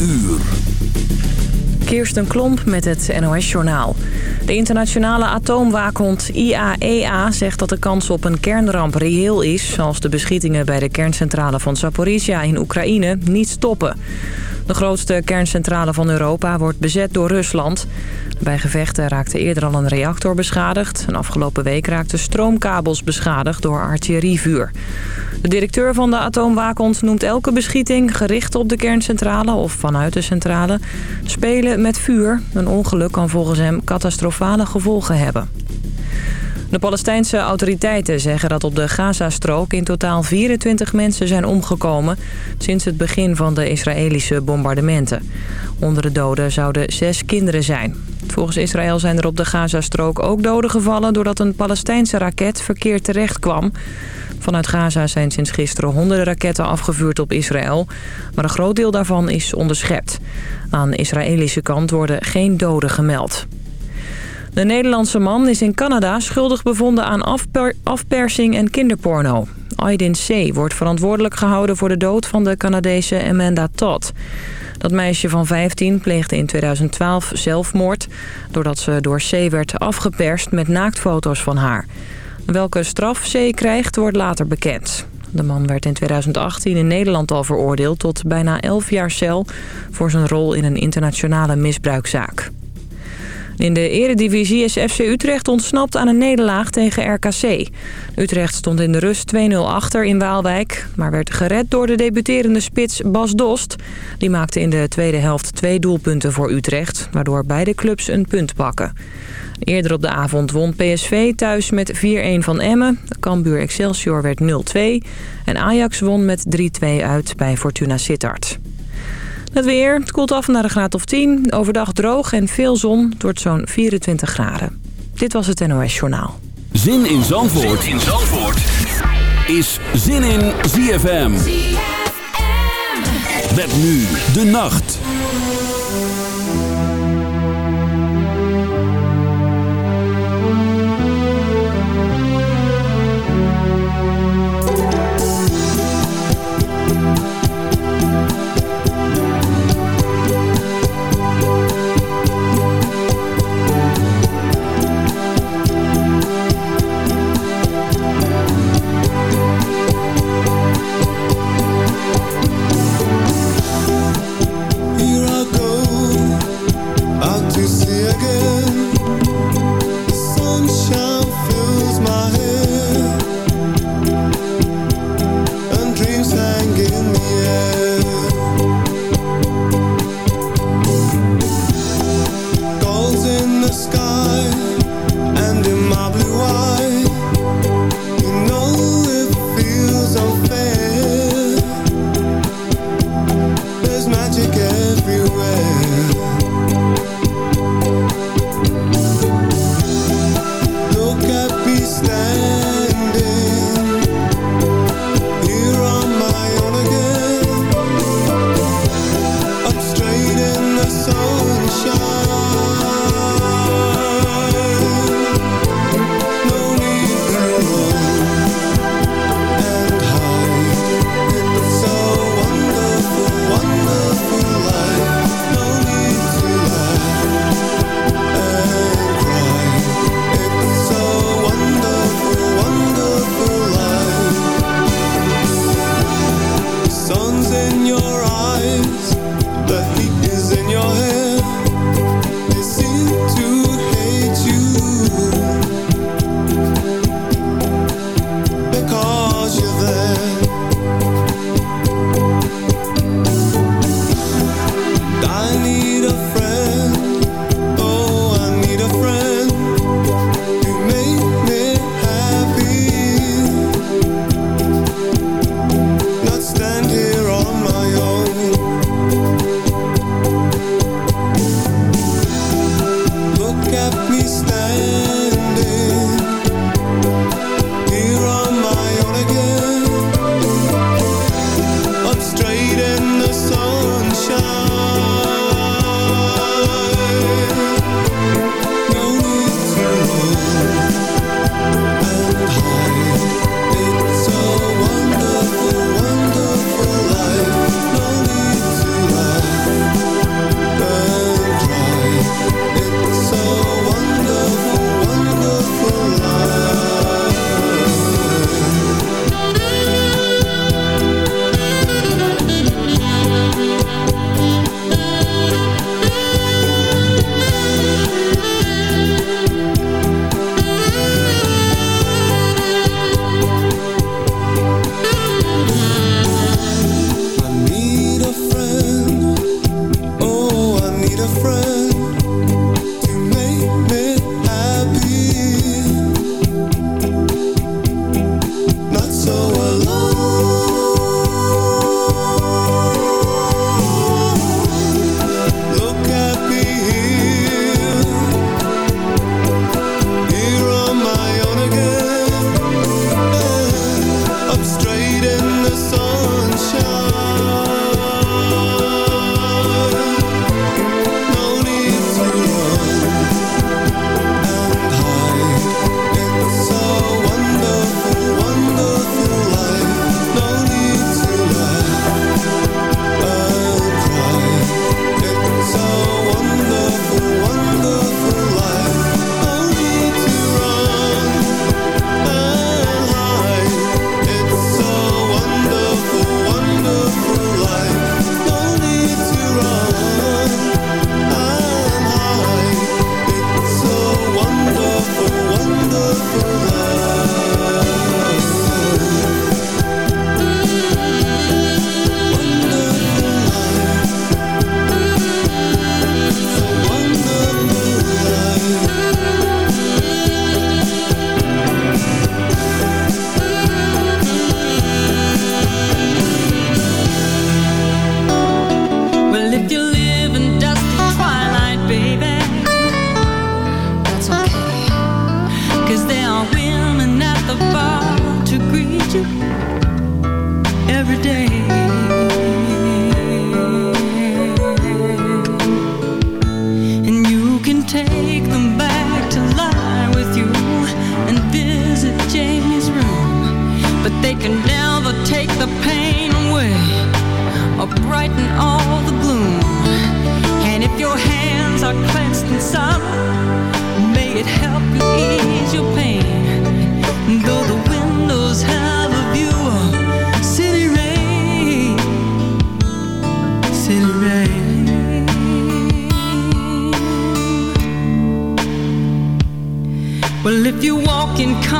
uur. Kirsten Klomp met het NOS-journaal. De internationale atoomwaakhond IAEA e zegt dat de kans op een kernramp reëel is... als de beschietingen bij de kerncentrale van Zaporizhia in Oekraïne niet stoppen. De grootste kerncentrale van Europa wordt bezet door Rusland. Bij gevechten raakte eerder al een reactor beschadigd. En afgelopen week raakten stroomkabels beschadigd door artillerievuur. De directeur van de atoomwaakhond noemt elke beschieting gericht op de kerncentrale of vanuit de centrale spelen met vuur. Een ongeluk kan volgens hem catastrofale gevolgen hebben. De Palestijnse autoriteiten zeggen dat op de Gazastrook in totaal 24 mensen zijn omgekomen sinds het begin van de Israëlische bombardementen. Onder de doden zouden zes kinderen zijn. Volgens Israël zijn er op de Gazastrook ook doden gevallen doordat een Palestijnse raket verkeerd terecht kwam. Vanuit Gaza zijn sinds gisteren honderden raketten afgevuurd op Israël, maar een groot deel daarvan is onderschept. Aan de Israëlische kant worden geen doden gemeld. De Nederlandse man is in Canada schuldig bevonden aan afpersing en kinderporno. Aydin C. wordt verantwoordelijk gehouden voor de dood van de Canadese Amanda Todd. Dat meisje van 15 pleegde in 2012 zelfmoord... doordat ze door C. werd afgeperst met naaktfoto's van haar. Welke straf C. krijgt, wordt later bekend. De man werd in 2018 in Nederland al veroordeeld tot bijna 11 jaar cel... voor zijn rol in een internationale misbruikzaak. In de eredivisie is FC Utrecht ontsnapt aan een nederlaag tegen RKC. Utrecht stond in de rust 2-0 achter in Waalwijk... maar werd gered door de debuterende spits Bas Dost. Die maakte in de tweede helft twee doelpunten voor Utrecht... waardoor beide clubs een punt pakken. Eerder op de avond won PSV thuis met 4-1 van Emmen. Cambuur Excelsior werd 0-2. En Ajax won met 3-2 uit bij Fortuna Sittard. Het weer, het koelt af naar een graad of 10. Overdag droog en veel zon. Het wordt zo'n 24 graden. Dit was het NOS Journaal. Zin in Zandvoort, zin in Zandvoort. is Zin in ZFM. ZFM. Met nu de nacht.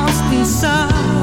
lost inside.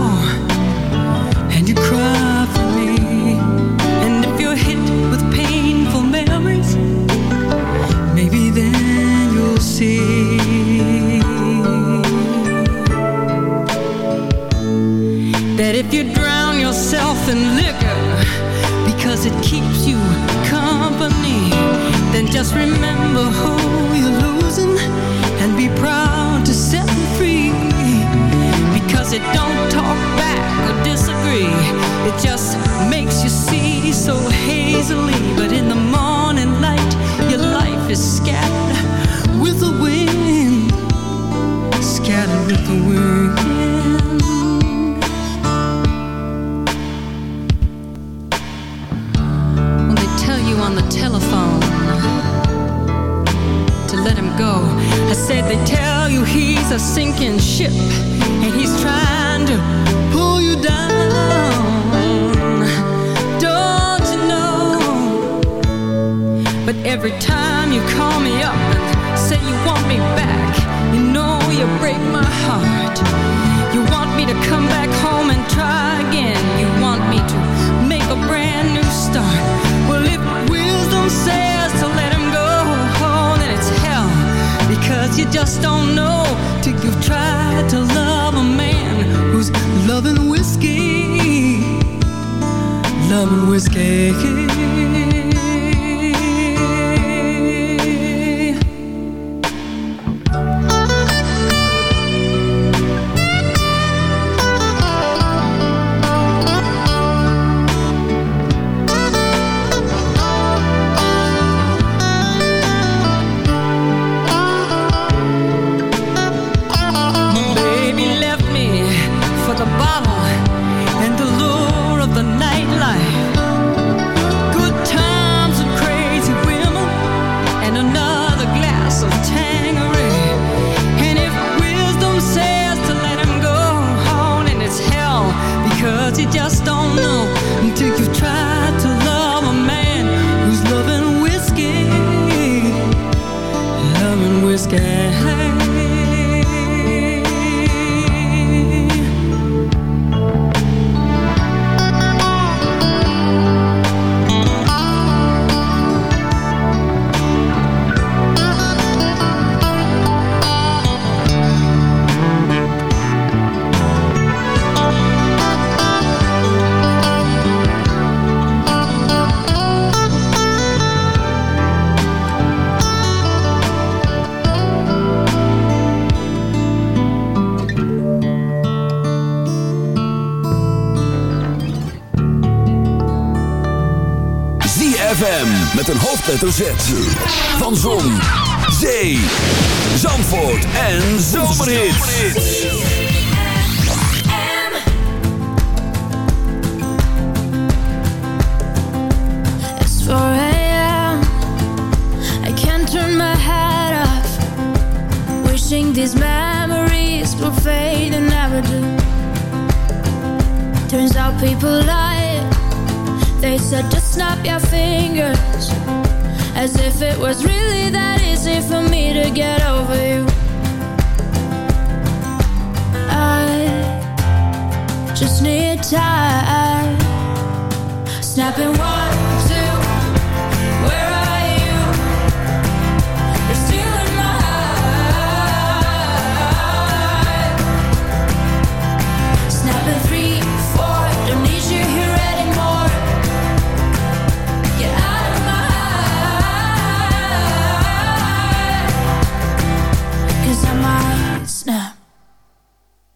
rum and whiskey hoofdletter Z. Van Zon, Zee, Zandvoort en Zomerhits. It's 4 a.m. I can't turn my head off. Wishing these memories would fade and never do. Turns out people lie. They said just snap your fingers As if it was really that easy for me to get over you. I just need time Snapping one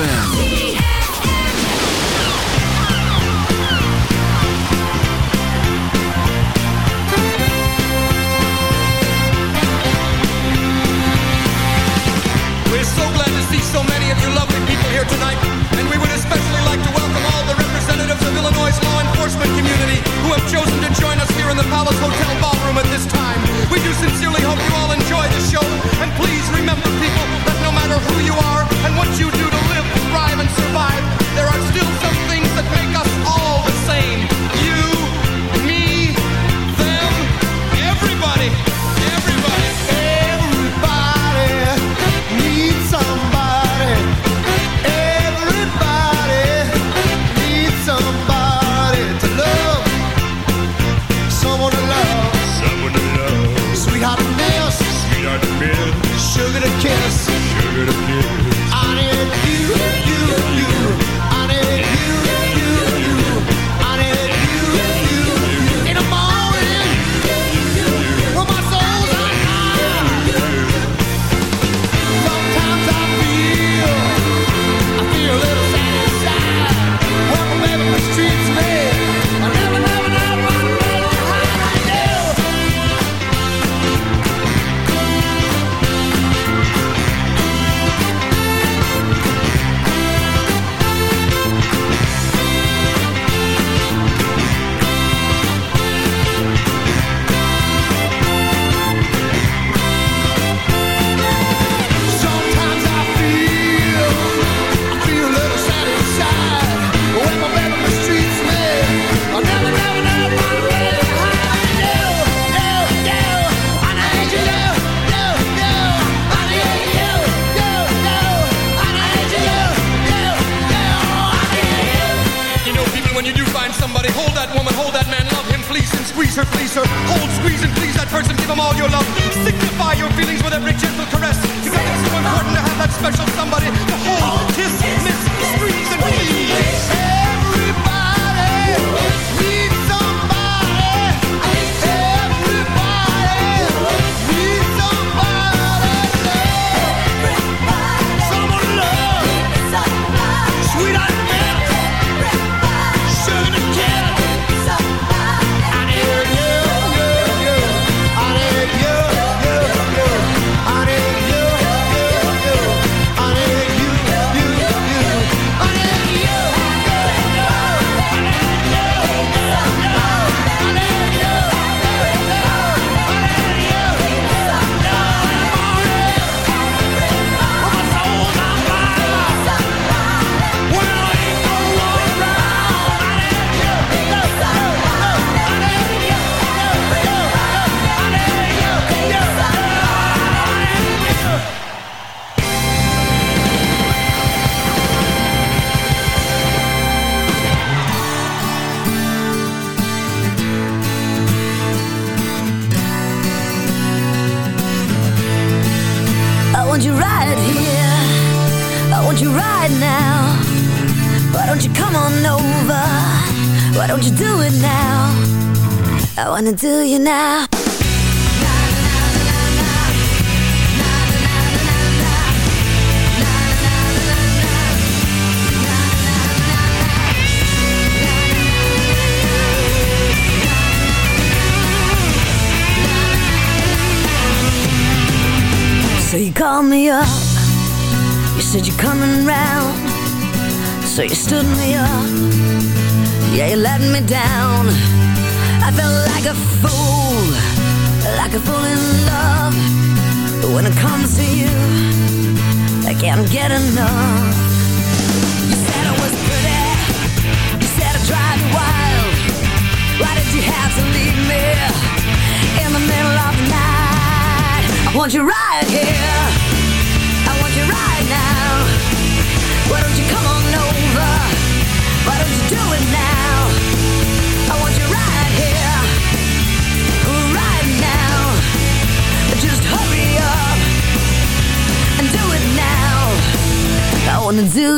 ZFM. so many of you lovely people here tonight, and we would especially like to welcome all the representatives of Illinois' law enforcement community who have chosen to join us here in the Palace Hotel ballroom at this time. We do sincerely hope you all enjoy the show, and please remember, people, that no matter who you are and what you do to live, survive. There are still some wanna do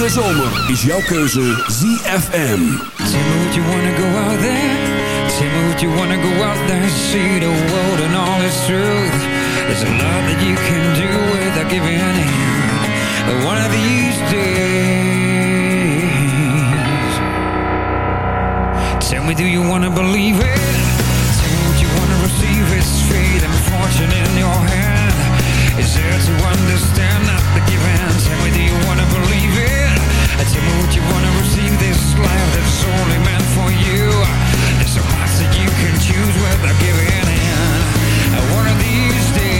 De zomer is jouw keuze ZFM. Tell you wanna go out there? Tell you wanna go out there see the world and all its truth? There's a lot that you can do without giving in. One of these days. Tell me, do you wanna believe it? Tell me, you wanna receive fate and fortune in your hand? Is there to understand not the given? Tell me, do you wanna believe it? Uh, tell me, would you wanna receive this life that's only meant for you? There's so much that you can choose without giving in. Uh, one of these days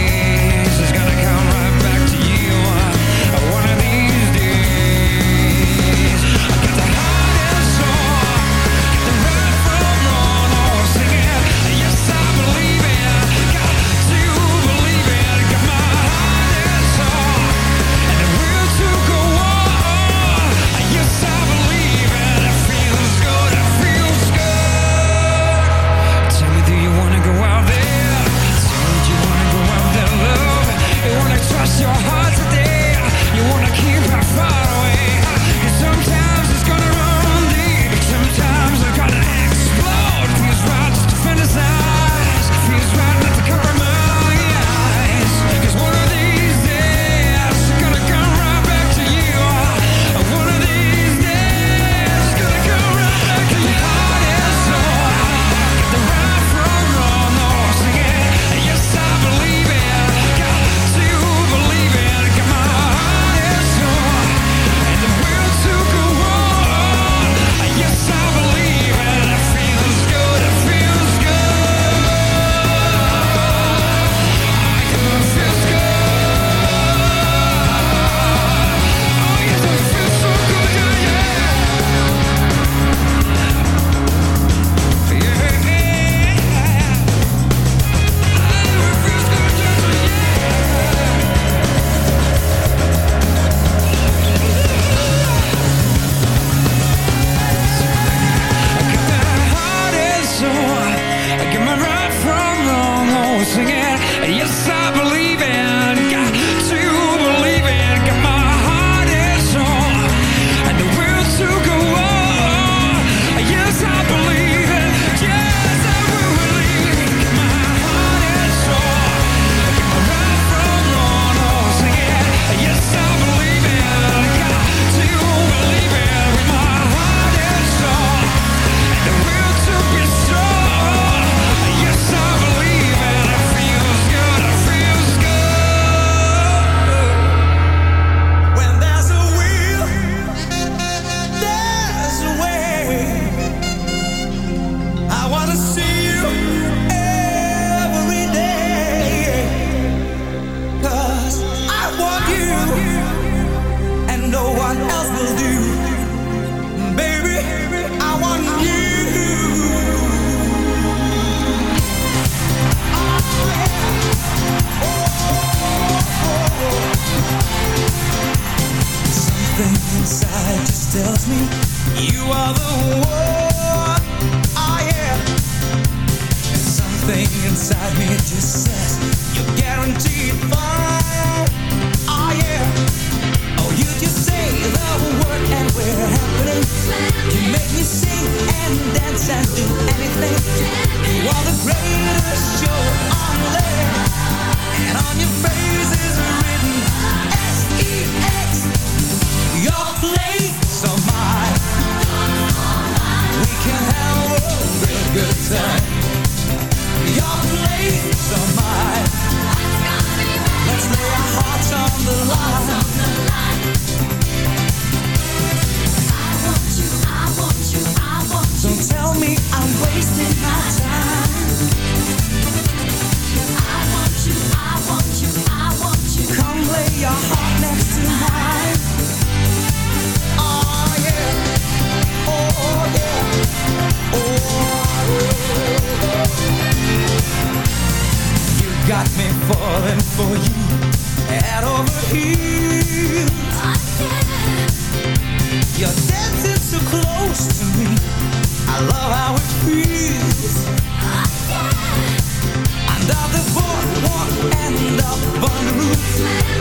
the roof.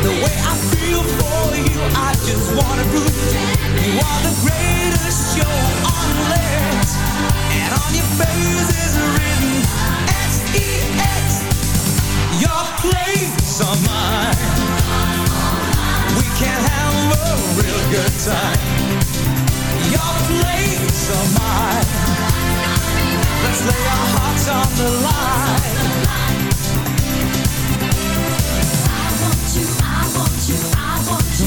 The way I feel for you, I just wanna prove. You are the greatest show on land. And on your face is written S-E-X. Your place or mine. We can have a real good time. Your place or mine. Let's lay our hearts on the line.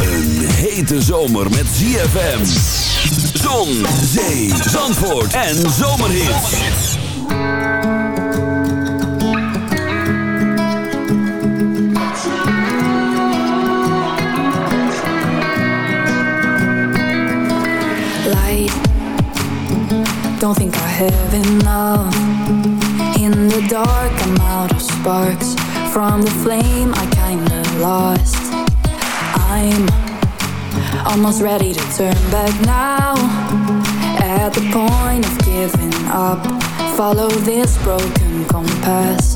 Een hete zomer met ZFM. Zon, zee, zandvoort en zomerhits. light. Don't think I have enough. In the dark, I'm out of sparks. From the flame, I kinda lost. I'm almost ready to turn back now. At the point of giving up, follow this broken compass.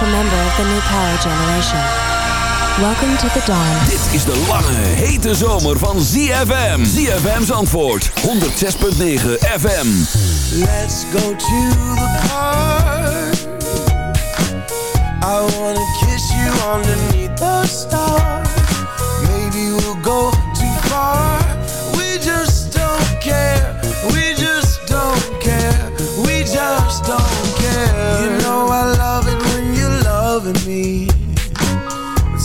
special member of the new power generation. Welcome to the dawn. Dit is de lange, hete zomer van ZFM. ZFM's zandvoort 106.9 FM. Let's go to the park. I wanna kiss you on the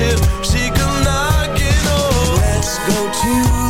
tip She come knocking, oh Let's go to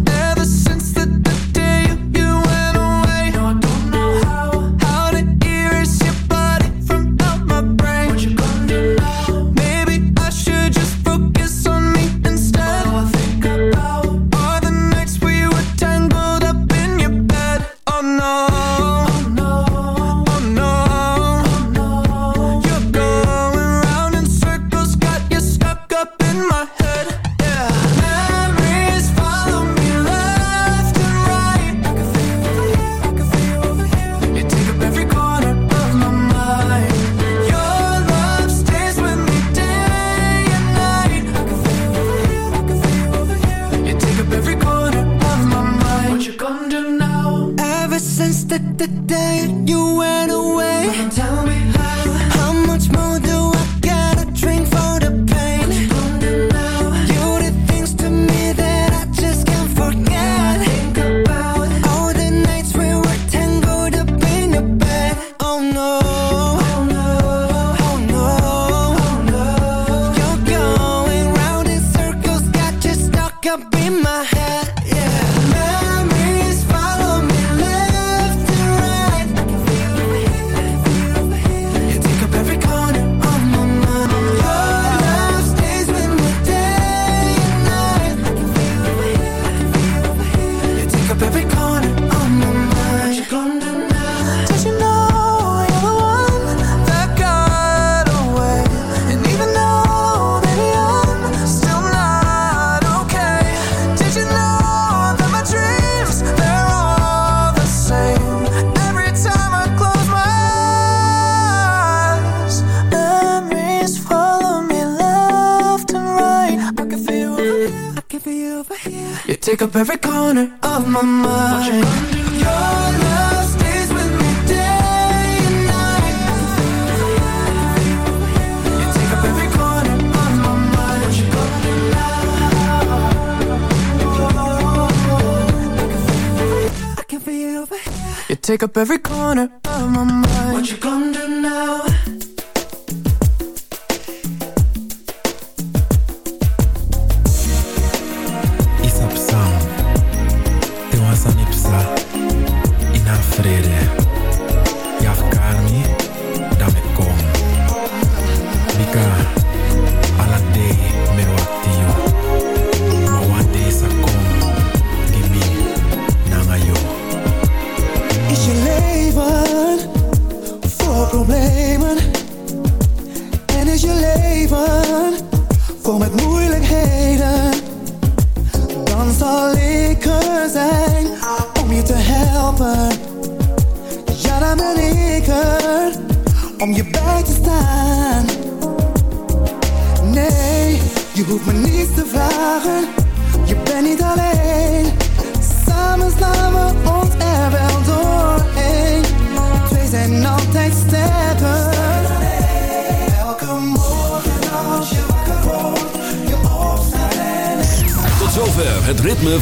take up every corner of my mind What you gonna do? Your love stays with me day and night You take up every corner of my mind What you gonna do now? I can feel over here You take up every corner of my mind What you gonna do now?